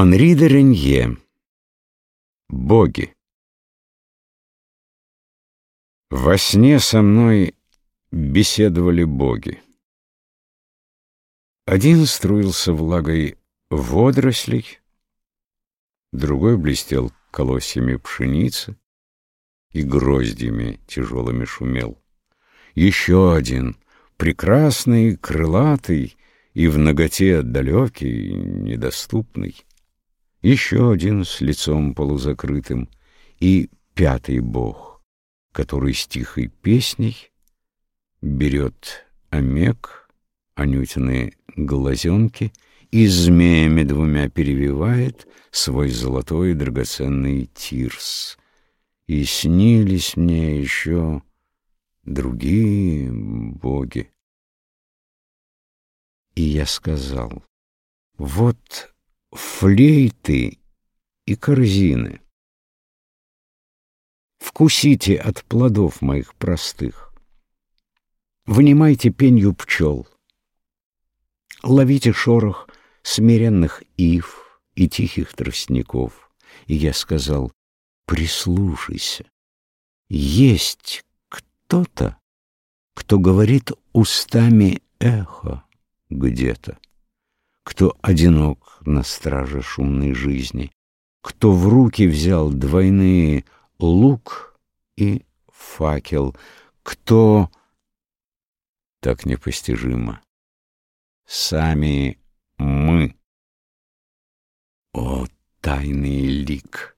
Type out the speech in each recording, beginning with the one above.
Анри де Ренье. Боги. Во сне со мной беседовали боги. Один струился влагой водорослей, другой блестел колосьями пшеницы и гроздьями тяжелыми шумел. Еще один, прекрасный, крылатый и в ноготе далекий, недоступный еще один с лицом полузакрытым, и пятый бог, который с тихой песней берет омек, анютины глазенки и змеями двумя перевивает свой золотой драгоценный тирс. И снились мне еще другие боги. И я сказал, вот флейты и корзины. Вкусите от плодов моих простых. Вынимайте пенью пчел. Ловите шорох смиренных ив и тихих тростников. И я сказал, прислушайся. Есть кто-то, кто говорит устами эхо где-то кто одинок на страже шумной жизни, кто в руки взял двойные лук и факел, кто так непостижимо. Сами мы. О, тайный лик!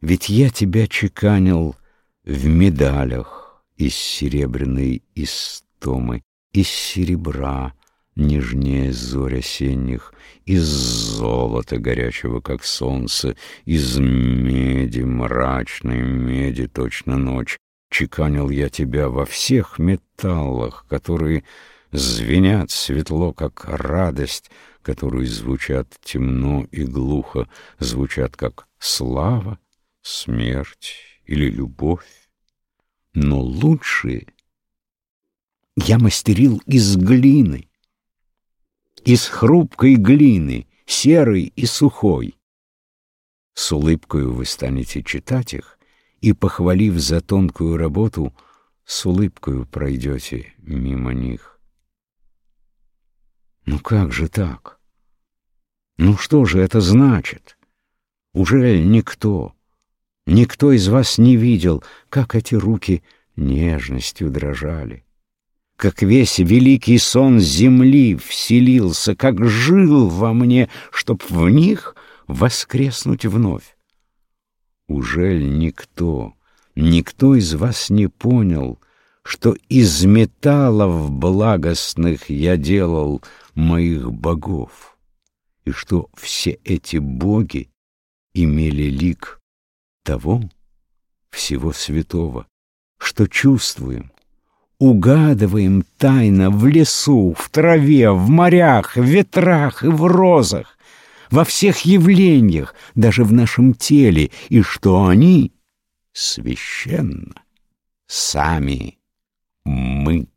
Ведь я тебя чеканил в медалях из серебряной истомы, из серебра, нежнее зорь осенних, из золота горячего, как солнце, из меди, мрачной меди, точно ночь. Чеканил я тебя во всех металлах, которые звенят светло, как радость, которые звучат темно и глухо, звучат как слава, смерть или любовь. Но лучшие я мастерил из глины, из хрупкой глины, серой и сухой. С улыбкою вы станете читать их, и, похвалив за тонкую работу, с улыбкою пройдете мимо них. Ну как же так? Ну что же это значит? Уже никто, никто из вас не видел, как эти руки нежностью дрожали? Как весь великий сон земли вселился, как жил во мне, чтоб в них воскреснуть вновь. Ужель никто, никто из вас не понял, что из металлов благостных я делал моих богов, и что все эти боги имели лик того всего святого, что чувствуем, угадываем тайно в лесу, в траве, в морях, в ветрах и в розах, во всех явлениях, даже в нашем теле, и что они священно сами мы.